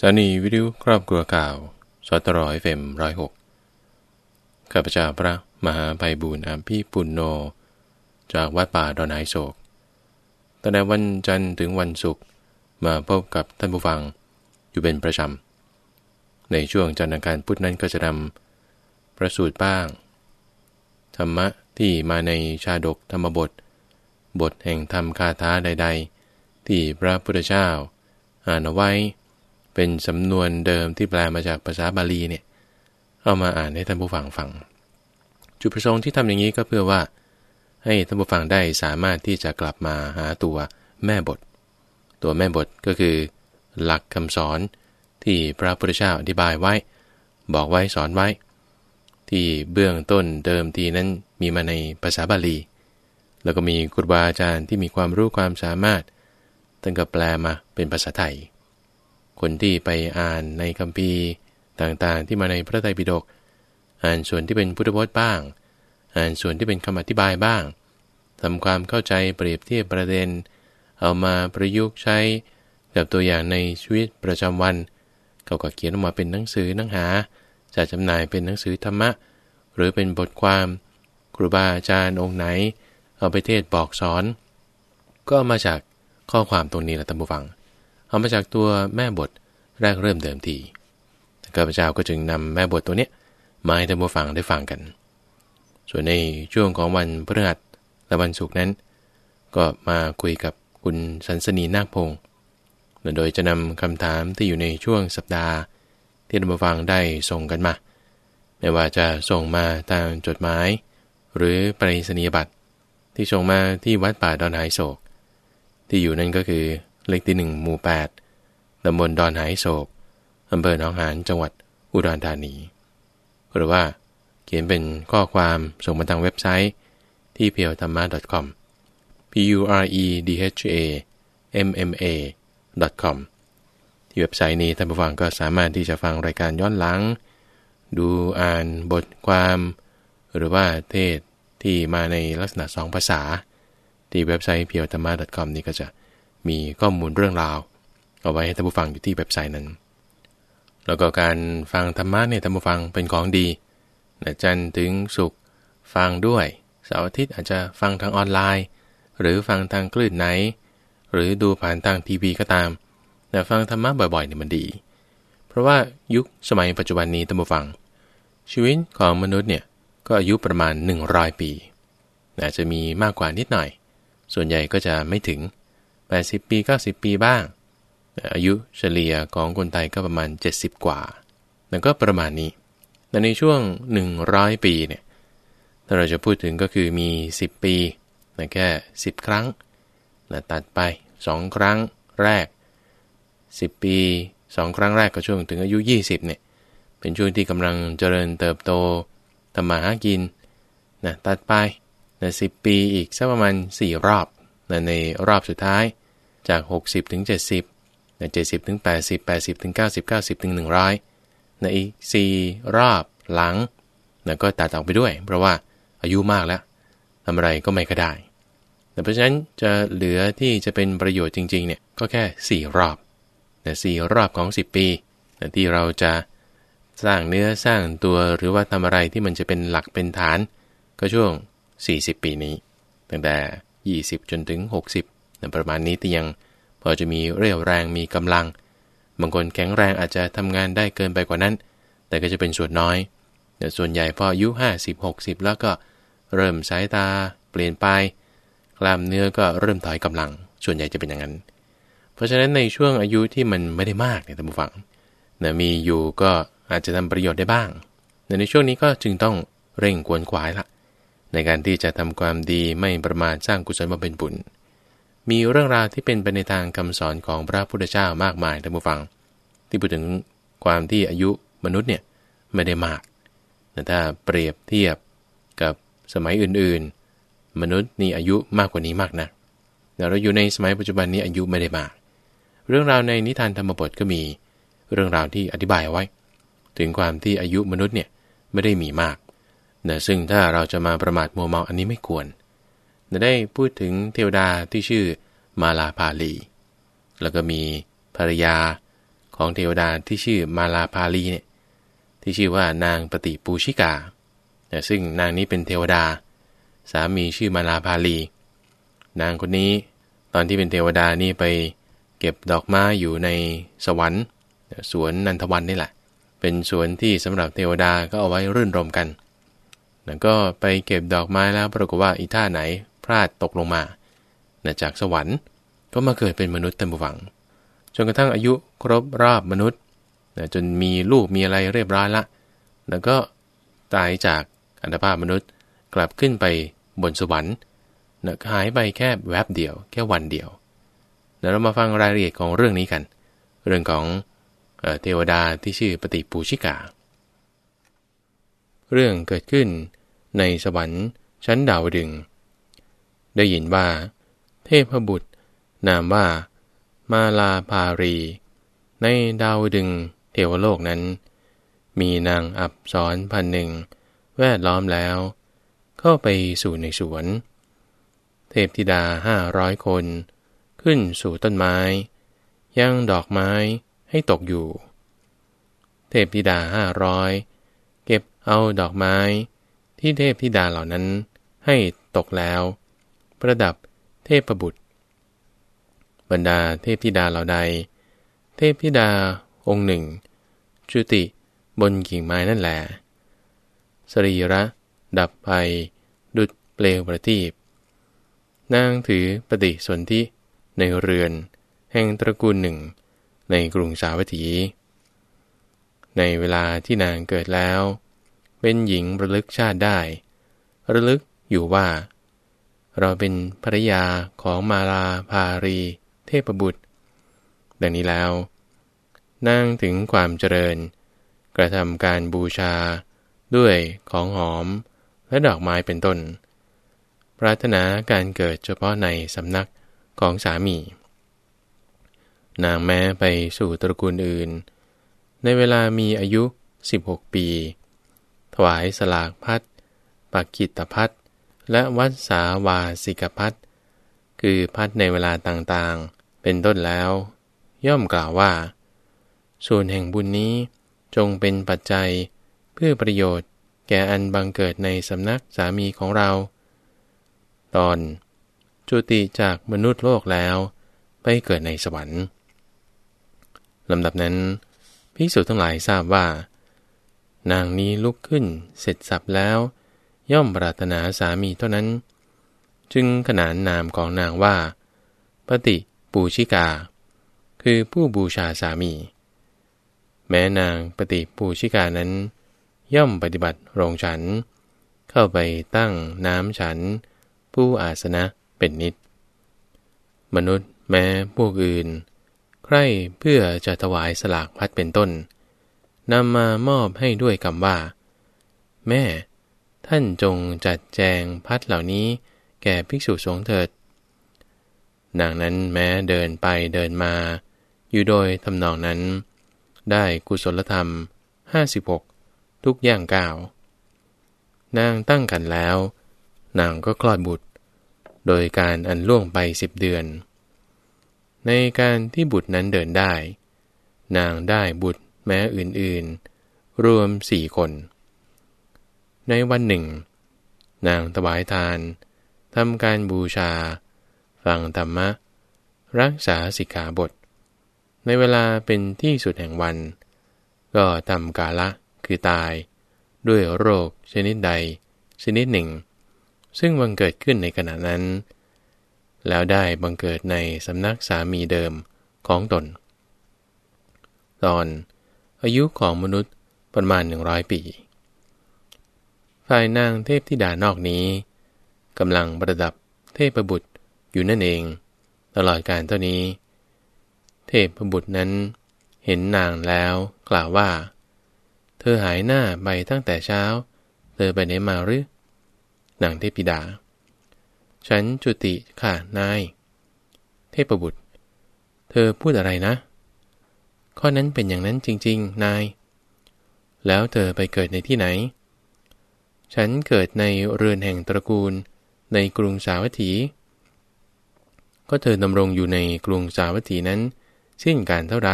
สถานีวิทยุครอบครัวข่าวสตรอยเฟมร้อยหกข้าพเจ้าพระมหาไพบูรณ์อภิปุณโนจากวัดป่าดอนไฮโศกตั้งแต่วันจันทร์ถึงวันศุกร์มาพบกับท่านผู้ฟังอยู่เป็นประจำในช่วงจันทร์อังคารพุทธนั้นก็จะนำประสูตรบ้าง ธรรมะที่มาในชาดกธรรมบท บทแห่งธรรมคาถาใด ๆ ที่พระพุทธเจ้าอ่านเอาไว้ เป็นสำนวนเดิมที่แปลมาจากภาษาบาลีเนี่ยเอามาอ่านให้ท่านผู้ฟังฟัง จุดประสงค์ที่ทำอย่างนี้ก็เพื่อว่า ให้ท่านผู้ฟังได้สามารถที่จะกลับมาหาตัวแม่บท ตัวแม่บทก็คือ หลักคำสอนที่พระพุทธเจ้าอธิบายไว้ บอกไว้สอนไว้ ที่เบื้องต้นเดิมทีนั้นมีมาในภาษาบาลี แล้วก็มีครูบาอาจารย์ที่มีความรู้ความสามารถตั้งก็แปลมาเป็นภาษาไทย คนที่ไปอ่านในคัมภีร์ต่างๆ ที่มาในพระไตรปิฎกอ่านส่วนที่เป็นพุทธพจน์บ้าง อ่านส่วนที่เป็นคำอธิบายบ้างทำความเข้าใจเปรียบเทียบประเด็น เอามาประยุกต์ใช้กับตัวอย่างในชีวิตประจำวันเขาก็เขียนออกมาเป็นหนังสือหนังหาจะจำหน่ายเป็นหนังสือธรรมะ หรือเป็นบทความครูบาอาจารย์องค์ไหน เอาไปเทศบอกสอน ก็มาจากข้อความตรงนี้แหละท่านผู้ฟัง เอามาจากตัวแม่บทแรกเริ่มเดิมทีข้าพเจ้าก็จึงนำแม่บทตัวเนี้ยมาให้ท่านผู้ฟังได้ฟังกัน ส่วนในช่วงของวันพฤหัสและวันศุกร์นั้น ก็มาคุยกับคุณสันสนีนาคพงศ์โดยจะนำคำถามที่อยู่ในช่วงสัปดาห์ ที่ท่านผู้ฟังได้ส่งกันมา ไม่ว่าจะส่งมาทางจดหมาย หรือปริศนียบัตรที่ส่งมาที่วัดป่าดอนหายโศก ที่อยู่นั่นก็คือ เลขที่หนึ่งหมู่แปดตำบลดอนหายโศกอำเภอหนองหานจังหวัดอุดรธานี หรือว่าเขียนเป็นข้อความส่งมาทางเว็บไซต์ที่ p e o t h a m m a com p u r e d h a m m a com ที่เว็บไซต์นี้ท่านผู้ฟังก็สามารถที่จะฟังรายการย้อนหลัง ดูอ่านบทความ หรือว่าเทศที่มาในลักษณะสองภาษา ที่เว็บไซต์ p e o t h a m m a com นี้ก็จะ มีข้อมูลเรื่องราว เอาไว้ให้ท่านผู้ฟังอยู่ที่เว็บไซต์นั้น แล้วก็การฟังธรรมะเนี่ยท่านผู้ฟังเป็นของดีนะจันถึงสุขฟังด้วยเสาร์อาทิตย์อาจจะฟังทางออนไลน์ หรือฟังทางคลื่นไหน หรือดูผ่านทางทีวีก็ตามแต่ฟังธรรมะบ่อยๆเนี่ยมันดี เพราะว่ายุคสมัยปัจจุบันนี้ท่านผู้ฟัง ชีวิตของมนุษย์เนี่ยก็อายุประมาณ 100 ปีอาจจะมีมากกว่านิดหน่อย ส่วนใหญ่ก็จะไม่ถึง 80 ปี 90 ปีบ้าง อายุเฉลี่ยของคนไทยก็ประมาณ 70 กว่านั่นก็ประมาณนี้ แต่ในช่วง 100 ปีเนี่ยถ้าเราจะพูดถึงก็คือมี 10 ปีนะแค่ 10 ครั้งนะตัดไป 2 ครั้งแรก 10 ปี 2 ครั้งแรกก็ช่วงถึงอายุ 20เนี่ยเป็นช่วงที่กำลังเจริญเติบโตทำมาหากินนะตัดไปนะ10 ปีอีกสักประมาณ 4 รอบ นะในรอบสุดท้ายจาก 60 ถึง 70นะ70 ถึง 80 80 ถึง 90 90 ถึง 100ในอีก 4 รอบหลังนะก็ตัดออกไปด้วย เพราะว่าอายุมากแล้วทำอะไรก็ไม่ก็ได้แต่เพราะฉะนั้นจะเหลือที่จะเป็นประโยชน์จริงๆเนี่ยก็แค่ 4 รอบแต่4รอบของ 10 ปีนะที่เราจะสร้างเนื้อสร้างตัวหรือว่าทำอะไรที่มันจะเป็นหลักเป็นฐาน ก็ช่วง 40 ปีนี้ ตั้งแต่ 20 จนถึง 60นะประมาณนี้แต่ยังพอจะมีเรี่ยวแรงมีกำลัง บางคนแข็งแรงอาจจะทำงานได้เกินไปกว่านั้น แต่ก็จะเป็นส่วนน้อยแต่ส่วนใหญ่พออายุ 50 60 แล้วก็เริ่มสายตาเปลี่ยนไป กล้ามเนื้อก็เริ่มถอยกำลัง ส่วนใหญ่จะเป็นอย่างนั้น เพราะฉะนั้นในช่วงอายุที่มันไม่ได้มากเนี่ยท่านผู้ฟังนะมีอยู่ก็อาจจะทำประโยชน์ได้บ้างในช่วงนี้ก็จึงต้องเร่งกวนขวายละ ในการที่จะทำความดีไม่ประมาทสร้างกุศลมาเป็นบุญ มีเรื่องราวที่เป็นไปในทางคำสอนของพระพุทธเจ้ามากมายท่านผู้ฟัง ที่พูดถึงความที่อายุมนุษย์เนี่ยไม่ได้มากแต่ถ้าเปรียบเทียบกับสมัยอื่นๆ มนุษย์นี่อายุมากกว่านี้มากนะแต่เราอยู่ในสมัยปัจจุบันนี้อายุไม่ได้มาก เรื่องราวในนิทานธรรมบทก็มีเรื่องราวที่อธิบายเอาไว้ ถึงความที่อายุมนุษย์เนี่ยไม่ได้มีมาก นะซึ่งถ้าเราจะมาประมาทมัวเมาอันนี้ไม่ควรนะได้พูดถึงเทวดาที่ชื่อมาลาภาลี แล้วก็มีภรรยาของเทวดาที่ชื่อมาลาภาลีเนี่ยที่ชื่อว่านางปฏิปูชิกาซึ่งนางนี้เป็นเทวดา สามีชื่อมาลาภาลี นางคนนี้ตอนที่เป็นเทวดานี่ไปเก็บดอกไม้อยู่ในสวรรค์ สวนนันทวันนี่แหละ เป็นสวนที่สำหรับเทวดาก็เอาไว้รื่นรมกัน แล้วก็ไปเก็บดอกไม้แล้วปรากฏว่าอีท่าไหนพลาดตกลงมาจากสวรรค์ก็มาเกิดเป็นมนุษย์เต็มฝัง จนกระทั่งอายุครบรอบมนุษย์จนมีลูกมีอะไรเรียบร้อยละ แล้วก็ตายจากอันธภาพมนุษย์กลับขึ้นไปบนสวรรค์นะหายไปแค่แวบเดียว แค่วันเดียวเดี๋ยวเรามาฟังรายละเอียดของเรื่องนี้กัน เรื่องของเทวดาที่ชื่อปฏิปูชิกา เรื่องเกิดขึ้น ในสวรรค์ชั้นดาวดึง ได้ยินว่า เทพบุตร นามว่า มาลาภารี ในดาวดึงเทวโลกนั้น มีนางอับสอนพันหนึ่ง แวดล้อมแล้ว เข้าไปสู่ในสวน เทพธิดาห้าร้อยคน ขึ้นสู่ต้นไม้ย่างดอกไม้ให้ตกอยู่ เทพธิดาห้าร้อยเก็บเอาดอกไม้ ที่เทพธิดาเหล่านั้นให้ตกแล้ว ประดับเทพบุตร บรรดาเทพธิดาเหล่าใด เทพธิดาองค์หนึ่ง จุติบนกิ่งไม้นั่นแหละสรีระดับไปดุดเปลวประทีปนางถือปฏิสนธิในเรือน แห่งตระกูลหนึ่ง ในกรุงสาวัตถี ในเวลาที่นางเกิดแล้ว เป็นหญิงระลึกชาติได้ ระลึกอยู่ว่า เราเป็นภรรยาของมาลาภารี เทพบุตร ดังนี้แล้วนางถึงความเจริญ กระทำการบูชา ด้วยของหอมและดอกไม้เป็นต้น ปรารถนาการเกิดเฉพาะในสำนักของสามี นางแม้ไปสู่ตระกูลอื่น ในเวลามีอายุ 16 ปี ถวายสลากพัดปักกิตพัดและวัดสาวาสิกพัดคือพัดในเวลาต่างๆ เป็นต้นแล้ว ย่อมกล่าวว่า ส่วนแห่งบุญนี้จงเป็นปัจจัยเพื่อประโยชน์แก่อันบังเกิดในสำนักสามีของเรา ตอน จุติจากมนุษย์โลกแล้ว ไปเกิดในสวรรค์ลำดับนั้นภิกษุทั้งหลายทราบว่า นางนี้ลุกขึ้นเสร็จสับแล้ว ย่อมปรารถนาสามีเท่านั้น จึงขนานนามของนางว่า ปฏิปูชิกา คือผู้บูชาสามี แม้นางปฏิปูชิกานั้น ย่อมปฏิบัติโรงฉัน เข้าไปตั้งน้ำฉัน ผู้อาสนะเป็นนิด มนุษย์แม้พวกอื่น ใครเพื่อจะถวายสลากพัดเป็นต้น นำมามอบให้ด้วยคำว่า แม่ ท่านจงจัดแจงพัดเหล่านี้ แก่ภิกษุสงฆ์เถิดนางนั้นแม้เดินไปเดินมา อยู่โดยทำนองนั้น ได้กุศลธรรม 56 ทุกอย่างก้าวนางตั้งกันแล้ว นางก็คลอดบุตร โดยการอันล่วงไปสิบเดือน ในการที่บุตรนั้นเดินได้ นางได้บุตร แม้อื่นๆ รวมสี่คน ในวันหนึ่ง นางถวายทานทำการบูชา ฟังธรรมะ รักษาสิกขาบท ในเวลาเป็นที่สุดแห่งวัน ก็ทำกาละคือตาย ด้วยโรคชนิดใด ชนิดหนึ่ง ซึ่งบังเกิดขึ้นในขณะนั้น แล้วได้บังเกิดในสำนักสามีเดิมของตน ตอน อายุของมนุษย์ประมาณหนึ่งร้อยปี ฝ่ายนางเทพธิดานอกนี้กำลังประดับเทพบุตรอยู่นั่นเอง ตลอดการเท่านี้ เทพบุตรนั้นเห็นนางแล้วกล่าวว่า เธอหายหน้าไปตั้งแต่เช้า เธอไปไหนมาหรือนางเทพิดา ฉันจุติค่ะนาย เทพบุตร เธอพูดอะไรนะ ข้อนั้นเป็นอย่างนั้นจริง ๆ นาย แล้วเธอไปเกิดในที่ไหน ฉันเกิดในเรือนแห่งตระกูล ในกรุงสาวัตถี ก็เธอดำรงอยู่ในกรุงสาวัตถีนั้น สิ้นการเท่าไร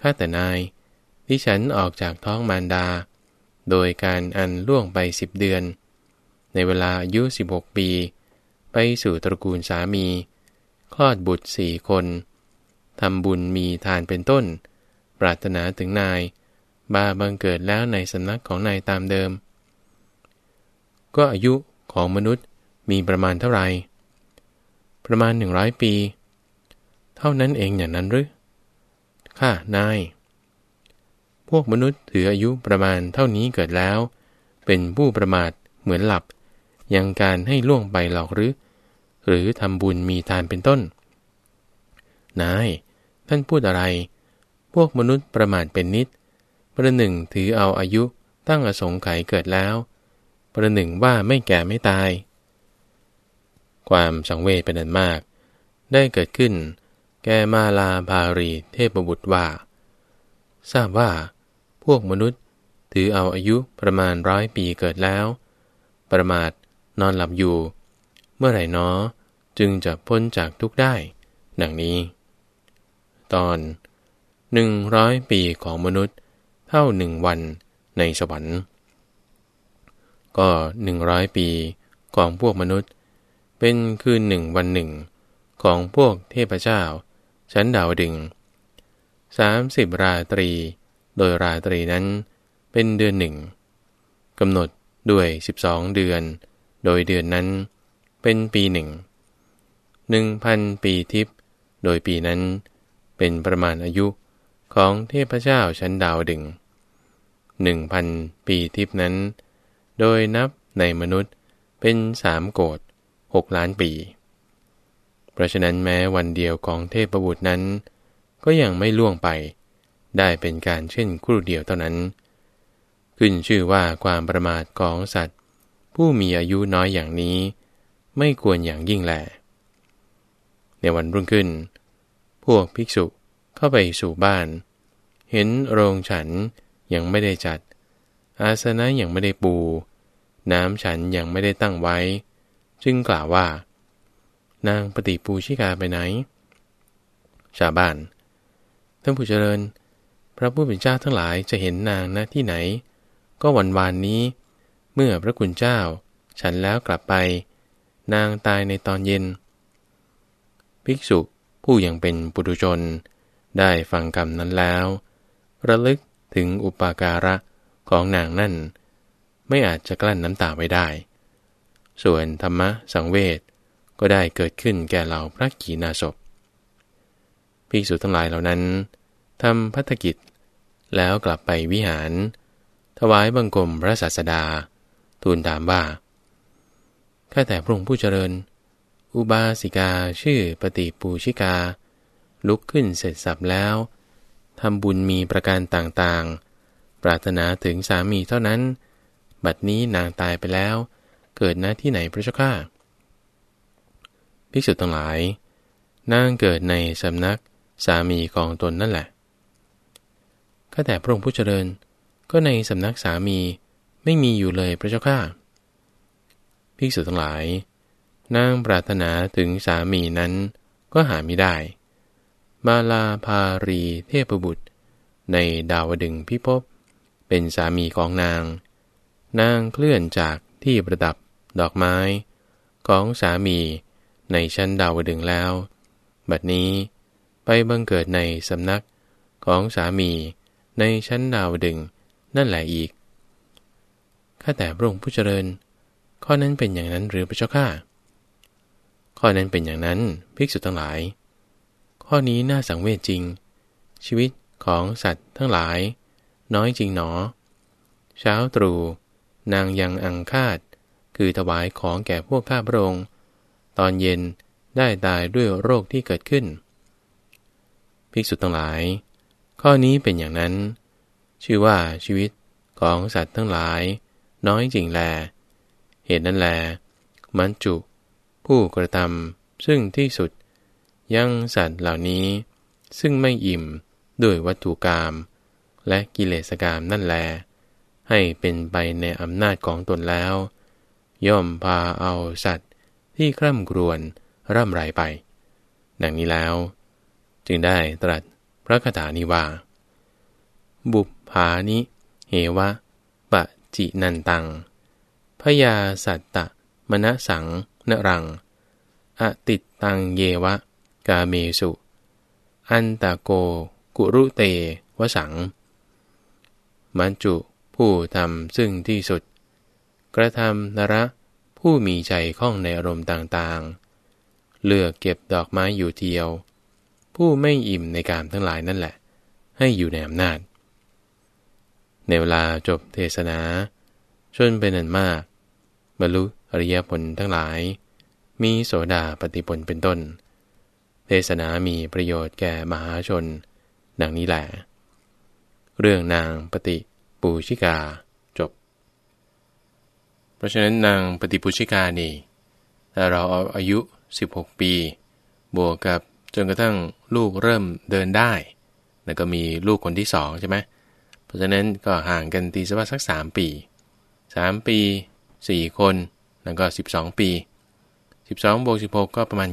ข้าแต่นายที่ฉันออกจากท้องมารดา โดยการอันล่วงไปสิบเดือน ในเวลาอายุ 16 ปี ไปสู่ตระกูลสามี คลอดบุตรสี่คน ทำบุญมีทานเป็นต้น ปรารถนาถึงนาย บาบังเกิดแล้วในสำนักของนายตามเดิม ก็อายุของมนุษย์มีประมาณเท่าไหร่ประมาณหนึ่งร้อยปี เท่านั้นเองอย่างนั้นหรือข้านาย พวกมนุษย์ถืออายุประมาณเท่านี้เกิดแล้ว เป็นผู้ประมาทเหมือนหลับ ยังการให้ล่วงไปหรอกหรือ หรือทำบุญมีทานเป็นต้น นาย ท่านพูดอะไร พวกมนุษย์ประมาทเป็นนิด ประหนึ่งถือเอาอายุตั้งอสงไขยเกิดแล้ว ประหนึ่งว่าไม่แก่ไม่ตาย ความสังเวชเป็นอันมาก ได้เกิดขึ้น แกมาลาภารีเทพบุตรว่า ทราบว่า พวกมนุษย์ถือเอาอายุประมาณร้อยปีเกิดแล้ว ประมาทนอนหลับอยู่ เมื่อไหร่น้อจึงจะพ้นจากทุกได้ ดังนี้ ตอนหนึ่งร้อยปีของมนุษย์ เท่าหนึ่งวันในสวรรค์ ก็หนึ่งร้อยปีของพวกมนุษย์ เป็นคืนหนึ่งวันหนึ่งของพวกเทพเจ้า ชั้นดาวดึงสามสิบราตรี โดยราตรีนั้นเป็นเดือนหนึ่งกำหนดด้วยสิบองเดือน โดยเดือนนั้นเป็นปีหนึ่งหนึ่งพันปีทิพย์โดยปีนั้น เป็นประมาณอายุของเทพเจ้าชั้นดาวดึงหนึ่งพันปีทิพนั้น โดยนับในมนุษย์เป็นสามโกดหกล้านปี เพราะฉะนั้นแม้วันเดียวของเทพบุตรนั้น ก็ยังไม่ล่วงไป ได้เป็นการเช่นครู่เดียวเท่านั้น ขึ้นชื่อว่าความประมาทของสัตว์ ผู้มีอายุน้อยอย่างนี้ ไม่ควรอย่างยิ่งแหละในวันรุ่งขึ้น พวกภิกษุเข้าไปสู่บ้าน เห็นโรงฉันยังไม่ได้จัด อาสนะยังไม่ได้ปู น้ำฉันยังไม่ได้ตั้งไว้ จึงกล่าวว่า นางปฏิปูชิกาไปไหน ชาวบ้านท่านผู้เจริญ พระผู้เป็นเจ้าทั้งหลายจะเห็นนางณที่ไหน ก็วันวานนี้ เมื่อพระคุณเจ้า ฉันแล้วกลับไป นางตายในตอนเย็น ภิกษุ ผู้ยังเป็นปุถุชน ได้ฟังคำนั้นแล้ว ระลึกถึงอุปาการะของนางนั่น ไม่อาจจะกลั้นน้ำตาไว้ได้ ส่วนธรรมะสังเวชก็ได้เกิดขึ้นแก่เหล่าพระกีนาศพภิกษุทั้งหลายเหล่านั้นทำพัฒกิจ แล้วกลับไปวิหาร ถวายบังคมพระศาสดา ทูลถามว่าข้าแต่พระองค์ผู้เจริญ อุบาสิกาชื่อปฏิปูชิกา ลุกขึ้นเสร็จสับแล้วทำบุญมีประการต่างๆ ปรารถนาถึงสามีเท่านั้น บัดนี้นางตายไปแล้ว เกิดณที่ไหนพระเจ้าข้าภิกษุทั้งหลาย นางเกิดในสำนักสามีของตนนั่นแหละก็แต่พระองค์ผู้เจริญ ก็ในสำนักสามีไม่มีอยู่เลยพระเจ้าข้าภิกษุทั้งหลาย นางปรารถนาถึงสามีนั้นก็หาไม่ได้ มาลาภารีเทพบุตร ในดาวดึงพิภพเป็นสามีของนาง นางเคลื่อนจากที่ประดับดอกไม้ ของสามีในชั้นดาวดึงแล้ว บัดนี้ไปบังเกิดในสำนักของสามีในชั้นดาวดึงนั่นแหละอีก ข้าแต่พระองค์ผู้เจริญ ข้อนั้นเป็นอย่างนั้นหรือพระเจ้าข้า ข้อนั้นเป็นอย่างนั้นภิกษุทั้งหลาย ข้อนี้น่าสังเวชจริง ชีวิตของสัตว์ทั้งหลาย น้อยจริงหนอ เช้าตรู่นางยังอังคาด คือถวายของแก่พวกข้าพระองค์ตอนเย็นได้ตายด้วยโรคที่เกิดขึ้น ภิกษุทั้งหลาย ข้อนี้เป็นอย่างนั้น ชื่อว่าชีวิตของสัตว์ทั้งหลาย น้อยจริงแล เหตุนั้นแล มันจุ ผู้กระทำซึ่งที่สุด ยังสัตว์เหล่านี้ ซึ่งไม่อิ่มด้วยวัตถุกรรมและกิเลสกรรมนั่นแล ให้เป็นไปในอำนาจของตนแล้ว ย่อมพาเอาสัตว์ที่คร่ำครวญร่ำไรไป ดังนี้แล้ว จึงได้ตรัสพระคาถานี้ว่า บุปผานิ เหวะปะจินันตังพยาสัตตะมณสัง นรัง อติตังเยวะ กาเมสุ อันตะโก กุรุเตวสัง มันจุผู้ทำซึ่งที่สุด กระทำนระผู้มีใจข้องในอารมณ์ต่างๆ เลือกเก็บดอกไม้อยู่เทียว ผู้ไม่อิ่มในการทั้งหลายนั่นแหละ ให้อยู่ในอำนาจ ในเวลาจบเทศนาชนเป็นอันมากบรรลุ อริยผลทั้งหลาย มีโสดาปฏิผลเป็นต้น เทศนามีประโยชน์แก่มหาชน ดังนี้แหละ เรื่องนางปฏิปูชิกาจบ เพราะฉะนั้นนางปฏิปูชิกานี่ถ้าเราเอาอายุ 16 ปี บวกกับจนกระทั่งลูกเริ่มเดินได้ แล้วก็มีลูกคนที่สองใช่ไหมเพราะฉะนั้นก็ห่างกันตีสักสักสามปี 3 ปี 4 คน แล้วก็ 12 ปี 12บวก16 ก็ประมาณ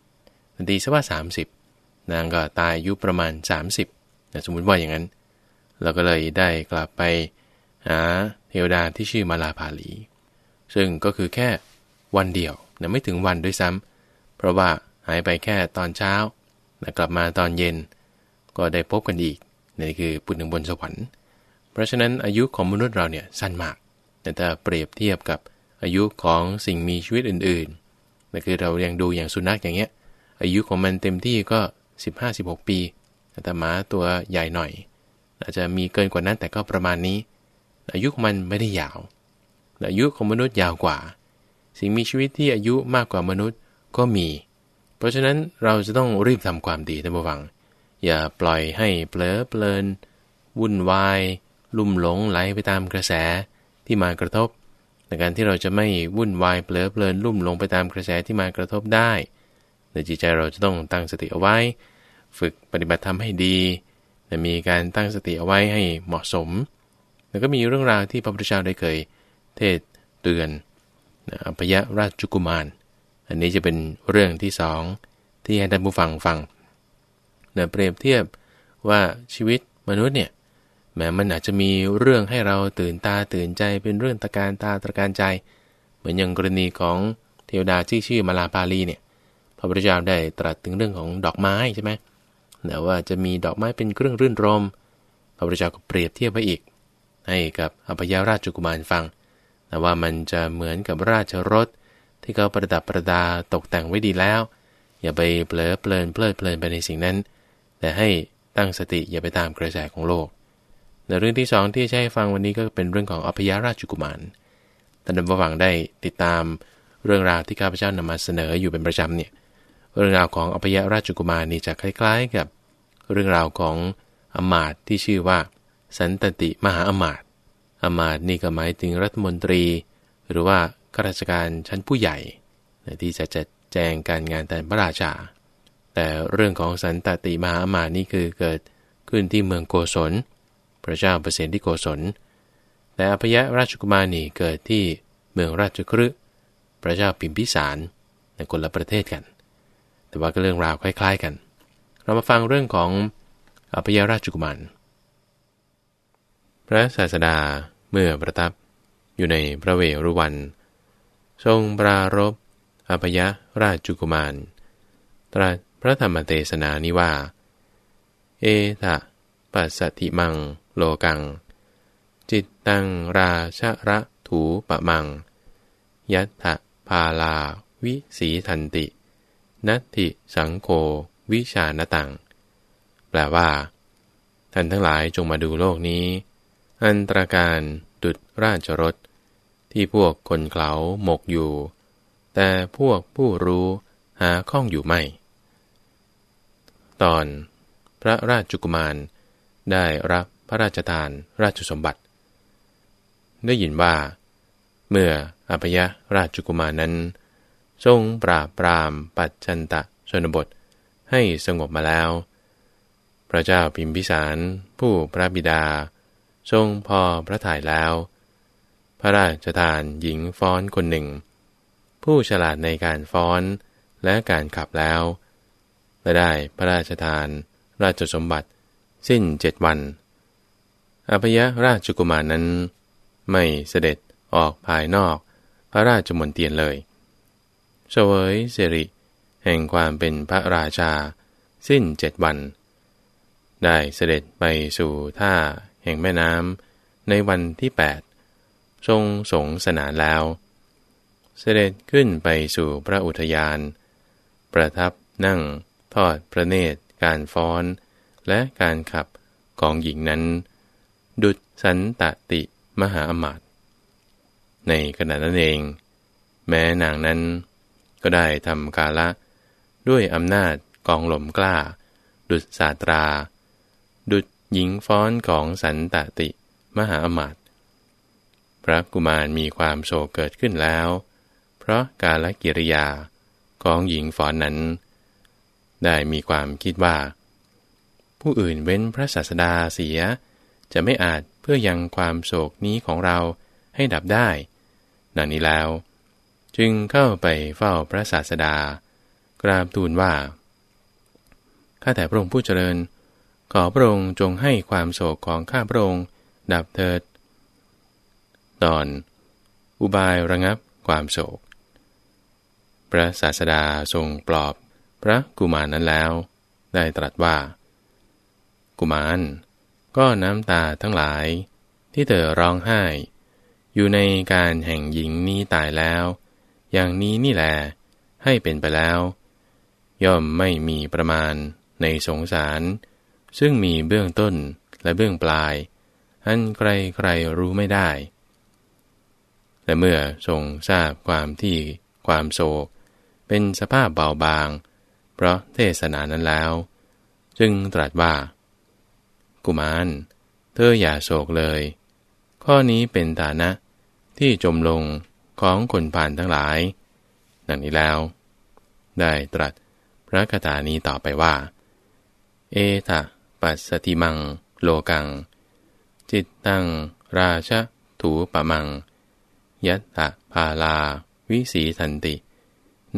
28ตีสักว่า 30 นางก็ตายอายุประมาณ 30นะสมมุติว่าอย่างนั้น เราก็เลยได้กลับไปหาเทวดาที่ชื่อมาลาภาลี ซึ่งก็คือแค่วันเดียวนะไม่ถึงวันด้วยซ้ำเพราะว่าหายไปแค่ตอนเช้านะกลับมาตอนเย็น ก็ได้พบกันอีกนี่คือปุถึงบนสวรรค์ เพราะฉะนั้นอายุของมนุษย์เราเนี่ยสั้นมาก แต่ถ้าเปรียบเทียบกับ อายุของสิ่งมีชีวิตอื่นๆนั่นคือเรายังดูอย่างสุนัขอย่างเงี้ย อายุของมันเต็มที่ก็ 15-16 ปีแต่หมาตัวใหญ่หน่อย อาจจะมีเกินกว่านั้นแต่ก็ประมาณนี้ อายุของมันไม่ได้ยาว อายุของมนุษย์ยาวกว่า สิ่งมีชีวิตที่อายุมากกว่ามนุษย์ก็มี เพราะฉะนั้นเราจะต้องรีบทำความดีท่านผู้ฟัง อย่าปล่อยให้เปลอเปลิน วุ่นวาย ลุ่มหลงไหลไปตามกระแสที่มากระทบ ในการที่เราจะไม่วุ่นวายเปลือเปลินลุ่มลงไปตามกระแสที่มากระทบได้ ในจิตใจเราจะต้องตั้งสติเอาไว้ ฝึกปฏิบัติธรรมให้ดีมีการตั้งสติเอาไว้ให้เหมาะสม แล้วก็มีเรื่องราวที่พระพุทธเจ้าได้เคย เทศเตือนอัพยราชกุมาร อันนี้จะเป็นเรื่องที่สองที่ให้ท่านผู้ฟังฟังนะเปรียบเทียบว่าชีวิตมนุษย์เนี่ย แม้มันอาจจะมีเรื่องให้เราตื่นตาตื่นใจเป็นเรื่องตะการตาตะการใจ เหมือนอย่างกรณีของเทวดาที่ชื่อมาลาปาลีเนี่ยพระพุทธเจ้าได้ตรัสถึงเรื่องของดอกไม้ใช่ไหมแต่ว่าจะมีดอกไม้เป็นเครื่องรื่นรม พระพุทธเจ้าก็เปรียบเทียบไว้อีก ให้กับอภยาราชกุมารฟังแต่ว่ามันจะเหมือนกับราชรถที่เขาประดับประดาตกแต่งไว้ดีแล้ว อย่าไปเปลอเพลินเพลิดเพลินไปในสิ่งนั้น แต่ให้ตั้งสติอย่าไปตามกระแสของโลก ในเรื่องที่สองที่จะให้ฟังวันนี้ก็เป็นเรื่องของอภยาราชกุมารท่านผู้ฟังได้ติดตามเรื่องราวที่ข้าพเจ้านำมาเสนออยู่เป็นประจำเนี่ยเรื่องราวของอภยราชกุมารนี่จะคล้ายๆกับเรื่องราวของอมาตที่ชื่อว่า สันตติมหาอมาตอมาตนี่ก็หมายถึงรัฐมนตรี หรือว่าข้าราชการชั้นผู้ใหญ่ที่จะจัดแจงการงานแทนพระราชา แต่เรื่องของสันตติมหาอมาตนี่คือเกิดขึ้นที่เมืองโกศล ระเจ้าเปรตที่โกศล แต่อภยราชกุมารนี่เกิดที่เมืองราชครึพระเจ้าปิมพิสารในคนละประเทศกัน แต่ว่าก็เรื่องราวคล้าย ๆกัน เรามาฟังเรื่องของอภยราชกุมาร พระศาสดาเมื่อประทับอยู่ในพระเวรุวัน ทรงปรารบอภยราชกุมาร ตรัสพระธรรมเทศนานี้ว่า เอทะ ปัสสติมัง โลกัง จิตตังราชระถูปะมัง ยัตถะพาลา วิสีทันติ นัตติสังโฆวิชานตัง แปลว่า ท่านทั้งหลายจงมาดูโลกนี้ อันตรการดุดราชรถ ที่พวกคนเขาหมกอยู่ แต่พวกผู้รู้หาข้องอยู่ไม่ ตอน พระราชกุมาร ได้รับพระราชทานราชสมบัติ ได้ยินว่า เมื่ออภยราชกุมารนั้น ทรงปราบปรามปัจจันตะชนบทให้สงบมาแล้ว พระเจ้าพิมพิสารผู้พระบิดา ทรงพอพระทัยแล้ว พระราชทานหญิงฟ้อนคนหนึ่ง ผู้ฉลาดในการฟ้อนและการขับแล้วและได้พระราชทานราชสมบัติ สิ้นเจ็ดวัน อภยราชกุมารนั้น ไม่เสด็จออกภายนอก พระราชมนเตียนเลยเสวยสิริ แห่งความเป็นพระราชา สิ้นเจ็ดวัน ได้เสด็จไปสู่ท่าแห่งแม่น้ำในวันที่8ทรงสงสนานแล้ว เสด็จขึ้นไปสู่พระอุทยาน ประทับนั่งทอดพระเนตรการฟ้อน และการขับของหญิงนั้น ดุจสันตติมหาอมาตย์ในขณะนั้นเอง แม้นางนั้นก็ได้ทำกาละ ด้วยอำนาจกองหลมกล้า ดุจสาตรา ดุจหญิงฟ้อนของสันตติมหาอมาตย์พระกุมารมีความโศกเกิดขึ้นแล้ว เพราะกาลกิริยาของหญิงฟ้อนนั้น ได้มีความคิดว่า ผู้อื่นเว้นพระศาสดาเสีย จะไม่อาจเพื่อยังความโศกนี้ของเราให้ดับได้ดังนี้แล้ว จึงเข้าไปเฝ้าพระศาสดา กราบทูลว่า ข้าแต่พระองค์ผู้เจริญ ขอพระองค์จงให้ความโศกของข้าพระองค์ดับเถิด ตอน อุบายระงับความโศก พระศาสดาทรงปลอบพระกุมารนั้นแล้ว ได้ตรัสว่า กุมาร ก็น้ำตาทั้งหลาย ที่เธอร้องไห้ อยู่ในการแห่งหญิงนี้ตายแล้ว อย่างนี้นี่แหละให้เป็นไปแล้ว ย่อมไม่มีประมาณในสงสาร ซึ่งมีเบื้องต้นและเบื้องปลาย อันใครใครรู้ไม่ได้ และเมื่อทรงทราบความที่ความโศกเป็นสภาพเบาบาง เพราะเทศนานั้นแล้ว จึงตรัสว่า กุมาร เธออย่าโศกเลย ข้อนี้เป็นฐานะ ที่จมลงของคนผ่านทั้งหลาย ดังนี้แล้ว ได้ตรัสพระคาถานี้ต่อไปว่า เอทะปัสสติมัง โลกัง จิตตัง ราชถูปะมัง ยัตตะพาลา วิสีทันติ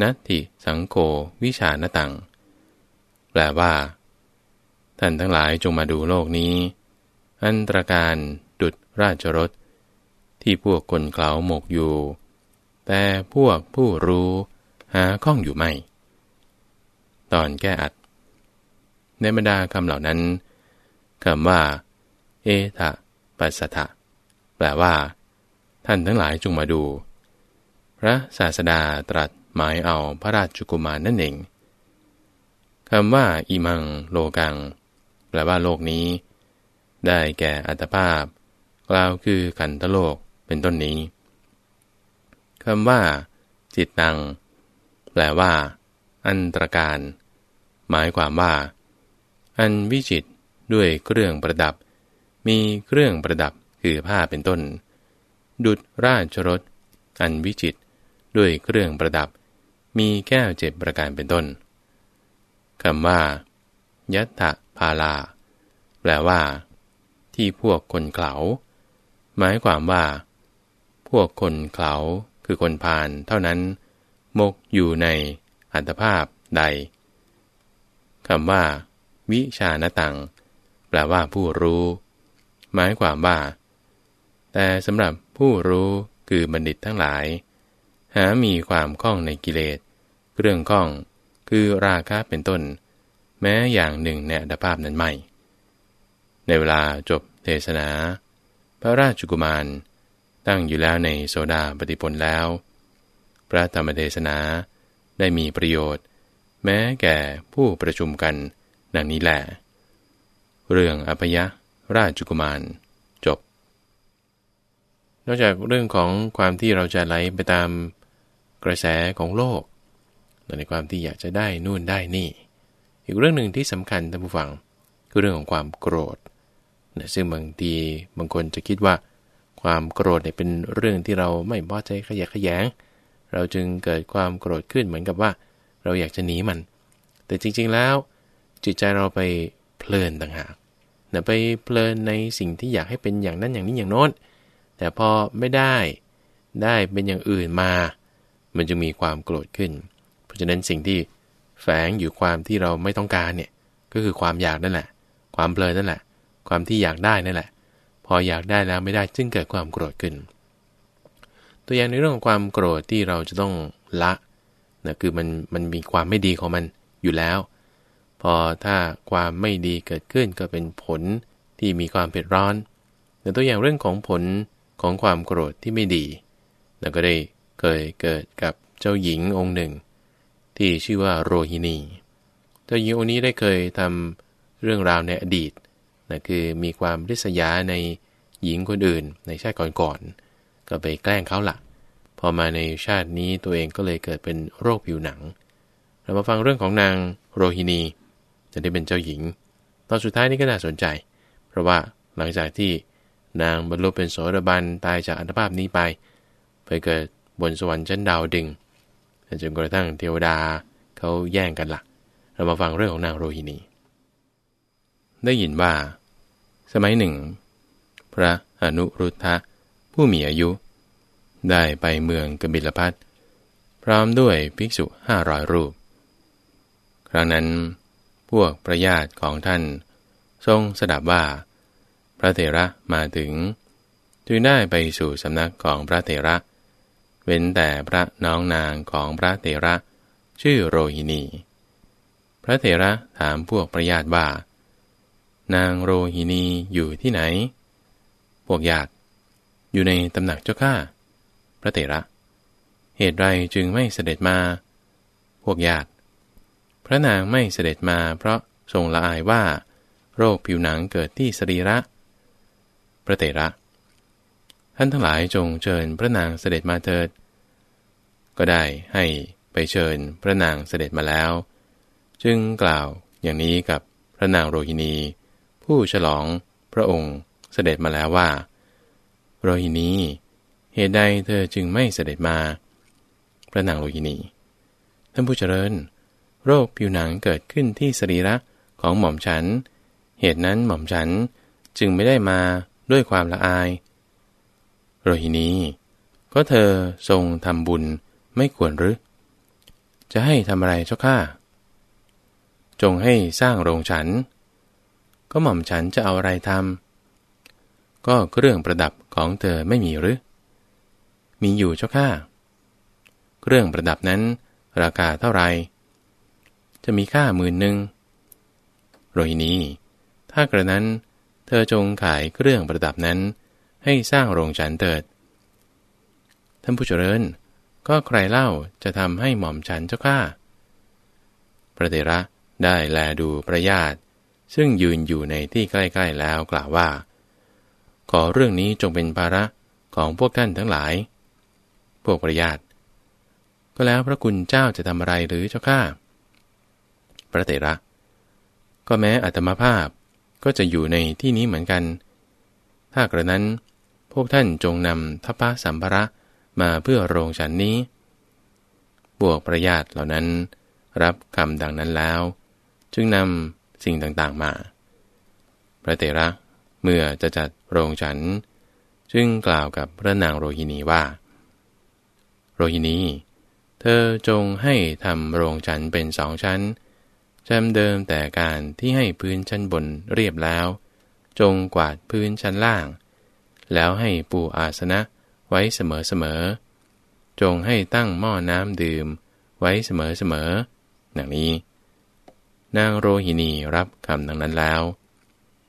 นัตติสังโกวิชานตัง แปลว่า ท่านทั้งหลายจงมาดูโลกนี้ อันตรการดุดราชรถ ที่พวกคนเขาหมกอยู่ แต่พวกผู้รู้หาข้องอยู่ไม่ ตอนแก้อัด ในบรรดาคำเหล่านั้นคำว่า เอทะปัสสะแปลว่า ท่านทั้งหลายจงมาดู พระศาสดาตรัสหมายเอาพระราชกุมารนั่นเองคำว่าอิมังโลกัง แปลว่าโลกนี้ ได้แก่อัตภาพกล่าวคือขันธโลกเป็นต้นนี้คำว่า จิตตัง แปลว่า อันตรการ หมายความว่า อันวิจิตด้วยเครื่องประดับ มีเครื่องประดับคือผ้าเป็นต้น ดุดราชรถอันวิจิตด้วยเครื่องประดับ มีแก้วเจ็บประการเป็นต้นคำว่า ยัตถะ พาลา แปลว่า ที่พวกคนเขาหมายความว่า พวกคนเขาคือคนพาลเท่านั้น มกอยู่ในอัตภาพใดคำว่า วิชานตัง แปลว่าผู้รู้ หมายความว่า แต่สำหรับผู้รู้คือบัณฑิตทั้งหลาย หามีความคล่องในกิเลสเรื่องคล่อง คือราคะเป็นต้น แม้อย่างหนึ่งในอัตภาพนั้นไม่ ในเวลาจบเทศนา พระราชกุมาร ตั้งอยู่แล้วในโซดาปฏิพลแล้ว พระธรรมเทศนาได้มีประโยชน์ แม้แก่ผู้ประชุมกันดังนี้แหละเรื่องอภยะราชกุมารจบ นอกจากเรื่องของความที่เราจะไหลไปตามกระแสของโลก ในความที่อยากจะได้นู่นได้นี่ อีกเรื่องหนึ่งที่สำคัญท่านผู้ฟังคือเรื่องของความโกรธนะซึ่งบางทีบางคนจะคิดว่า ความโกรธเนี่ยเป็นเรื่องที่เราไม่พอใจขยะขยง เราจึงเกิดความโกรธขึ้นเหมือนกับว่า เราอยากจะหนีมัน แต่จริงๆแล้ว จิตใจเราไปเพลินต่างหากนะไปเพลินในสิ่งที่อยากให้เป็นอย่างนั้นอย่างนี้อย่างโน้นแต่พอไม่ได้ได้เป็นอย่างอื่นมา มันจะมีความโกรธขึ้น เพราะฉะนั้นสิ่งที่ แฝงอยู่ความที่เราไม่ต้องการเนี่ย ก็คือความอยากนั่นแหละ ความเพลินนั่นแหละ ความที่อยากได้นั่นแหละ พออยากได้แล้วไม่ได้จึงเกิดความโกรธขึ้น ตัวอย่างในเรื่องของความโกรธที่เราจะต้องละนะคือมันมันมีความไม่ดีของมันอยู่แล้ว พอถ้าความไม่ดีเกิดขึ้นก็เป็นผลที่มีความเผ็ดร้อนแต่ตัวอย่างเรื่องของผลของความโกรธที่ไม่ดีแล้วก็ได้เคยเกิดกับเจ้าหญิงองค์หนึ่ง ที่ชื่อว่าโรฮินีเจ้าหญิงองค์นี้ได้เคยทำเรื่องราวในอดีตนะคือมีความริษยาในหญิงคนอื่น ในชาติก่อนๆก็ไปแกล้งเขาละ่ะพอมาในชาตินี้ตัวเองก็เลยเกิดเป็นโรคผิวหนัง เรามาฟังเรื่องของนางโรฮินี จะได้เป็นเจ้าหญิง ตอนสุดท้ายนี่ก็น่าสนใจ เพราะว่าหลังจากที่นางบรรลุเป็นโสดาบันตายจากอัตภาพนี้ไป ไปเกิดบนสวรรค์ชั้นดาวดึง จนกระทั่งเทวดาเขาแย่งกันละ่ะ เรามาฟังเรื่องของนางโรฮินี ได้ยินว่า สมัยหนึ่ง พระอนุรุทธะผู้มีอายุ ได้ไปเมืองกบิลพัทพร้อมด้วยภิกษุห้าร้อยรูป ครั้งนั้น พวกประญาติของท่าน ทรงสดับว่า พระเถระมาถึง จึงได้ไปสู่สำนักของพระเถระเเว้นแต่พระน้องนางของพระเถระ ชื่อโรหินี พระเถระถามพวกประญาติว่า นางโรหินีอยู่ที่ไหน พวกญาติอยู่ในตำหนักเจ้าข้า พระเถระ เหตุไรจึงไม่เสด็จมา พวกญาติ พระนางไม่เสด็จมาเพราะทรงละอายว่า โรคผิวหนังเกิดที่สรีระ พระเถระ ท่านทั้งหลายจงเชิญพระนางเสด็จมาเถิด ก็ได้ให้ไปเชิญพระนางเสด็จมาแล้ว จึงกล่าวอย่างนี้กับพระนางโรฮินี ผู้ฉลองพระองค์เสด็จมาแล้วว่า โรฮินีเหตุใดเธอจึงไม่เสด็จมา พระนางโรฮินี ท่านผู้เจริญ โรคผิวหนังเกิดขึ้นที่สรีระของหม่อมฉัน เหตุนั้นหม่อมฉันจึงไม่ได้มาด้วยความละอาย โรหินี ก็เธอทรงทำบุญไม่ควรหรือ จะให้ทำอะไรเจ้าข้า จงให้สร้างโรงฉัน ก็หม่อมฉันจะเอาอะไรทำ ก็เครื่องประดับของเธอไม่มีหรือ มีอยู่เจ้าข้า เครื่องประดับนั้นราคาเท่าไรจะมีค่าหมื่นหนึ่งโรหินีถ้ากระนั้น เธอจงขายเครื่องประดับนั้น ให้สร้างโรงฉันเถิด ท่านผู้เจริญ ก็ใครเล่าจะทำให้หม่อมฉันเจ้าข้าพระเถระได้แลดูประญาติ ซึ่งยืนอยู่ในที่ใกล้ๆแล้วกล่าวว่า ขอเรื่องนี้จงเป็นภาระของพวกท่านทั้งหลาย พวกประญาติ ก็แล้วพระคุณเจ้าจะทำอะไรหรือเจ้าข้าพระเถระ ก็แม้อัตมภาพก็จะอยู่ในที่นี้เหมือนกัน ถ้ากระนั้น พวกท่านจงนำทัพพะสัมภระมาเพื่อโรงฉันนี้บวกประญาติเหล่านั้น รับคำดังนั้นแล้ว จึงนำสิ่งต่างๆมา พระเตระเมื่อจะจัดโรงฉัน จึงกล่าวกับพระนางโรฮินีว่า โรฮินี เธอจงให้ทำโรงฉันเป็นสองชั้นจำเดิมแต่การที่ให้พื้นชั้นบนเรียบแล้ว จงกวาดพื้นชั้นล่าง แล้วให้ปูอาสนะไว้เสมอๆ จงให้ตั้งหม้อน้ำดื่มไว้เสมอๆดังนี้ นางโรหินีรับคำดังนั้นแล้ว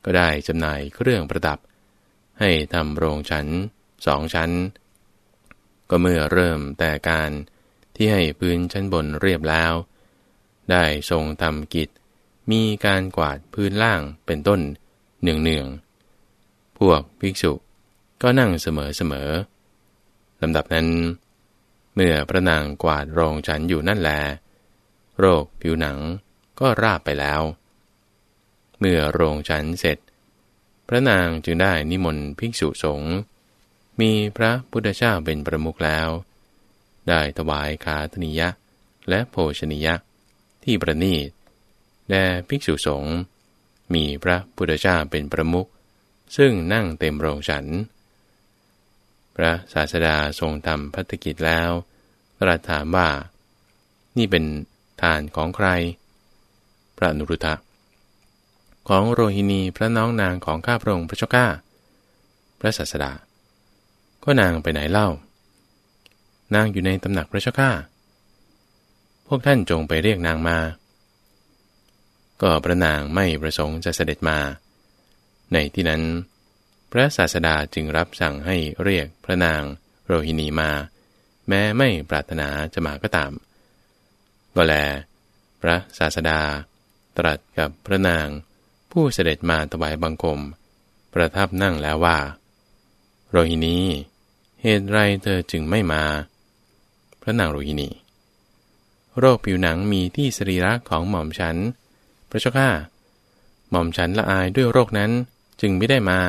ก็ได้จำหน่ายเครื่องประดับ ให้ทำโรงชั้นสองชั้น ก็เมื่อเริ่มแต่การที่ให้พื้นชั้นบนเรียบแล้ว ได้ทรงทำกิจ มีการกวาดพื้นล่างเป็นต้นเนืองเนืองพวกภิกษุ ก็นั่งเสมอเสมอลำดับนั้น เมื่อพระนางกวาดโรงฉันอยู่นั่นแล โรคผิวหนังก็ราบไปแล้ว เมื่อโรงฉันเสร็จ พระนางจึงได้นิมนต์ภิกษุสงฆ์มีพระพุทธเจ้าเป็นประมุขแล้ว ได้ถวายขาธนิยะและโภชนิยะที่ประนีตแด่ภิกษุสงฆ์มีพระพุทธเจ้าเป็นประมุขซึ่งนั่งเต็มโรงฉัน พระศาสดาทรงทำพัฒกิจแล้วตรัสถามว่า นี่เป็นทานของใคร พระนุรุทธะของโรหินีพระน้องนางของข้าพระองค์พระเจ้าข้าพระศาสดา ก็นางไปไหนเล่า นางอยู่ในตำหนักพระเจ้าข้าพวกท่านจงไปเรียกนางมา ก็พระนางไม่ประสงค์จะเสด็จมา ในที่นั้น พระศาสดาจึงรับสั่งให้เรียกพระนางโรหินีมา แม้ไม่ปรารถนาจะมาก็ตาม ก็แล พระศาสดา ตรัสกับพระนาง ผู้เสด็จมาถวายบังคม ประทับนั่งแล้วว่า โรหินี เหตุไรเธอจึงไม่มา พระนางโรหินี โรคผิวหนังมีที่สรีระของหม่อมฉัน พระเจ้าข้าหม่อมฉันละอายด้วยโรคนั้นจึงไม่ได้มา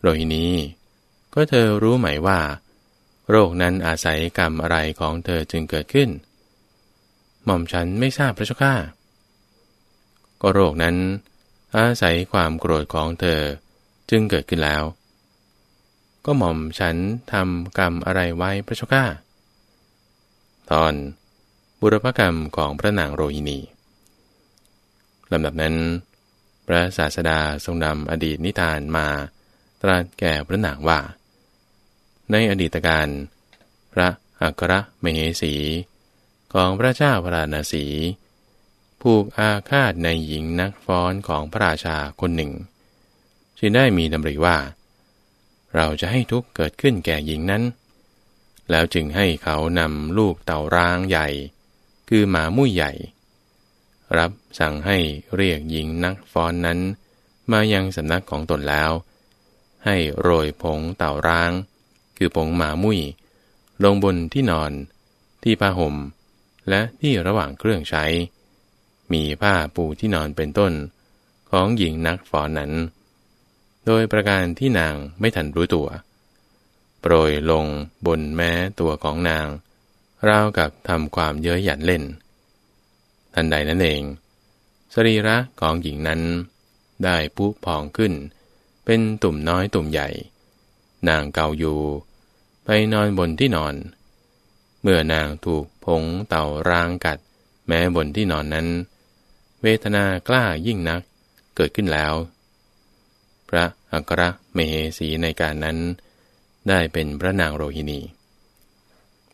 โรหินีก็เธอรู้ไหมว่า โรคนั้นอาศัยกรรมอะไรของเธอจึงเกิดขึ้น หม่อมฉันไม่ทราบพระเจ้าข้าก็โรคนั้น อาศัยความโกรธของเธอจึงเกิดขึ้นแล้ว ก็หม่อมฉันทำกรรมอะไรไว้พระเจ้าข้าตอนบุรพกรรมของพระนางโรฮินีลำดับนั้น พระศาสดาทรงนำอดีตนิทานมา ตรัสแก่พระนางว่า ในอดีตการ พระอัครมเหสี ของพระเจ้าพระราณสีผูกอาฆาตในหญิงนักฟ้อนของพระราชาคนหนึ่ง จึงได้มีดำริว่า เราจะให้ทุกเกิดขึ้นแก่หญิงนั้น แล้วจึงให้เขานำลูกเต่าร้างใหญ่ คือหมามุ้ยใหญ่ รับสั่งให้เรียกหญิงนักฟ้อนนั้น มายังสำนักของตนแล้ว ให้โรยผงเต่าร้าง คือผงหมามุ้ยลงบนที่นอน ที่ผ้าห่ม และที่ระหว่างเครื่องใช้ มีผ้าปูที่นอนเป็นต้น ของหญิงนักฟ้อนนั้น โดยประการที่นางไม่ทันรู้ตัว โปรยลงบนแม้ตัวของนาง ราวกับทำความเย้ยหยันเล่น ทันใดนั้นเอง สรีระของหญิงนั้นได้พุพองขึ้น เป็นตุ่มน้อยตุ่มใหญ่ นางเกาอยู่ ไปนอนบนที่นอน เมื่อนางถูกผงเต่าร้างกัด แม้บนที่นอนนั้น เวทนากล้ายิ่งนักเกิดขึ้นแล้ว พระอัครเมเหสีในการนั้น ได้เป็นพระนางโรหินี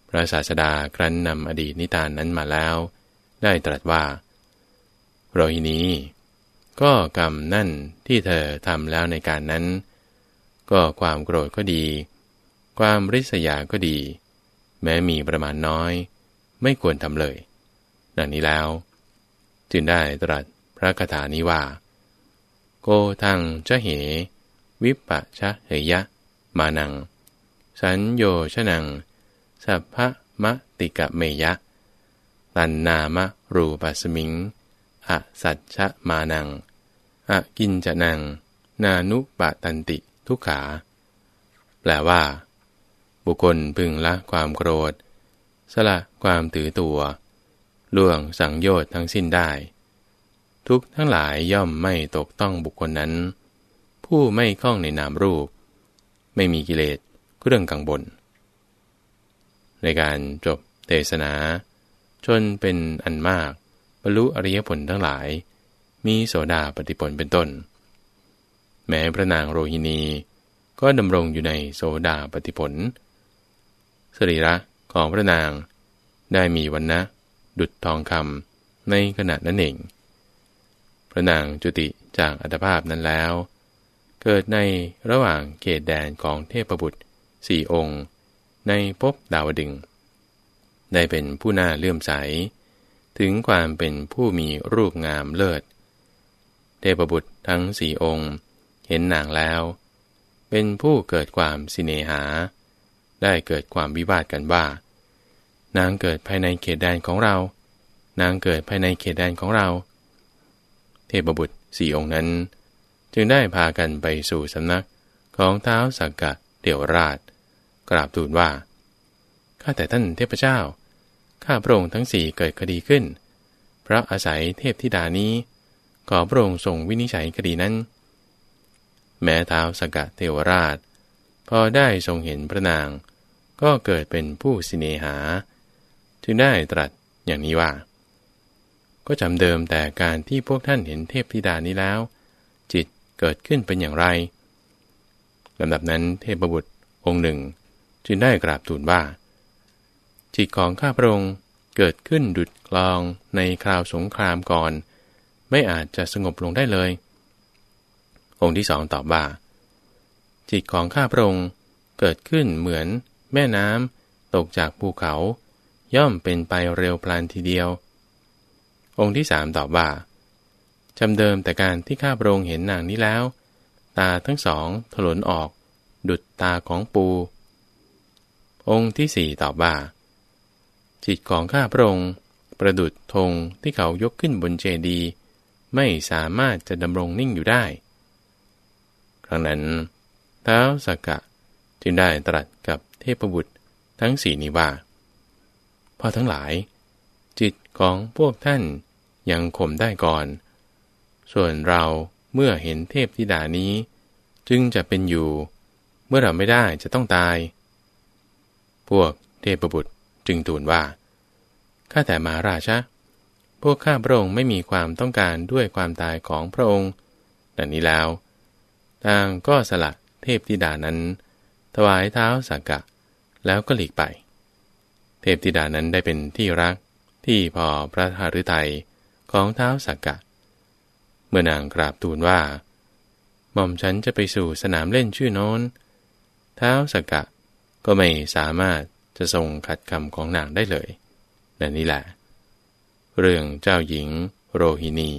พระศาสดาครั้นนำอดีตนิทานนั้นมาแล้ว ได้ตรัสว่า โรหินี ก็กรรมนั่นที่เธอทำแล้วในการนั้น ก็ความโกรธก็ดี ความริษยาก็ดี แม้มีประมาณน้อย ไม่ควรทำเลย ดังนี้แล้ว จึงได้ตรัสพระคาถานี้ว่า โกทังจะเห วิปปะชะเหยะ มานัง สัญโยชนัง สัพพะมะติกะเมยะ ตันนามะรูปัสมิง อสัจชะมานัง อกินจะนัง นานุปะตันติทุกขา แปลว่า บุคคลพึงละความโกรธ สละความถือตัวล่วงสังโยชน์ทั้งสิ้นได้ ทุกทั้งหลายย่อมไม่ตกต้องบุคคลนั้น ผู้ไม่คล้องในนามรูป ไม่มีกิเลสเรื่องกังบน ในการจบเทศนา ชนเป็นอันมาก บรรลุอริยผลทั้งหลาย มีโสดาปฏิผลเป็นต้น แม้พระนางโรฮินี ก็ดำรงอยู่ในโสดาปฏิผล สรีระของพระนางได้มีวันนะดุดทองคำในขณะนั้นเอง พระนางจุติจากอัตภาพนั้นแล้ว เกิดในระหว่างเขตแดนของเทพบุตรสี่องค์ ในภพดาวดึง ได้เป็นผู้น่าเลื่อมใส ถึงความเป็นผู้มีรูปงามเลิศ เทพบุตรทั้งสี่องค์ เห็นนางแล้ว เป็นผู้เกิดความสิเนหา ได้เกิดความวิวาทกันว่า นางเกิดภายในเขตแดนของเรา นางเกิดภายในเขตแดนของเรา เทพบุตรสี่องค์นั้น จึงได้พากันไปสู่สำนักของเท้าสักกะเดี่ยวราช กราบทูลว่า ข้าแต่ท่านเทพเจ้า ข้าพระองค์ทั้งสี่เกิดคดีขึ้น เพราะอาศัยเทพธิดานี้ ขอพระองค์ทรงวินิจฉัยคดีนั้น แม้ท้าวสกกะเทวราช พอได้ทรงเห็นพระนาง ก็เกิดเป็นผู้สิเนหา จึงได้ตรัสอย่างนี้ว่า ก็จำเดิมแต่การที่พวกท่านเห็นเทพธิดานี้แล้ว จิตเกิดขึ้นเป็นอย่างไรลำดับนั้นเทพบุตรองค์หนึ่ง จึงได้กราบทูลว่า จิตของข้าพระองค์เกิดขึ้นดุดกลองในคราวสงครามก่อน ไม่อาจจะสงบลงได้เลย องค์ที่สองตอบว่า จิตของข้าพระองค์เกิดขึ้นเหมือนแม่น้ำตกจากภูเขา ย่อมเป็นไปเร็วพลันทีเดียว องค์ที่สามตอบว่าจำเดิมแต่การที่ข้าพระองค์เห็นนางนี้แล้ว ตาทั้งสองถลนออก ดุดตาของปู องค์ที่สี่ตอบว่า จิตของข้าพระองค์ ประดุดธงที่เขายกขึ้นบนเจดีย์ไม่สามารถจะดำรงนิ่งอยู่ได้ ครั้งนั้นเท้าสักกะจึงได้ตรัสกับเทพบุตรทั้งสี่นี้ว่าพ่อทั้งหลาย จิตของพวกท่านยังข่มได้ก่อน ส่วนเราเมื่อเห็นเทพธิดานี้ จึงจะเป็นอยู่ เมื่อเราไม่ได้จะต้องตาย พวกเทพบุตร จึงทูลว่า ข้าแต่มาราชะพวกข้าพระองค์ไม่มีความต้องการด้วยความตายของพระองค์ดังนี้แล้วต่างก็สละเทพธิดานั้น ถวายเท้าสักกะ แล้วก็หลีกไป เทพธิดานั้นได้เป็นที่รักที่พอพระหฤทัยของเท้าสักกะ เมื่อนางกราบทูลว่า หม่อมฉันจะไปสู่สนามเล่นชื่อโน้น เท้าสักกะก็ไม่สามารถ จะทรงขัดคำของนางได้เลยนั่นนี่แหละ เรื่องเจ้าหญิงโรฮินี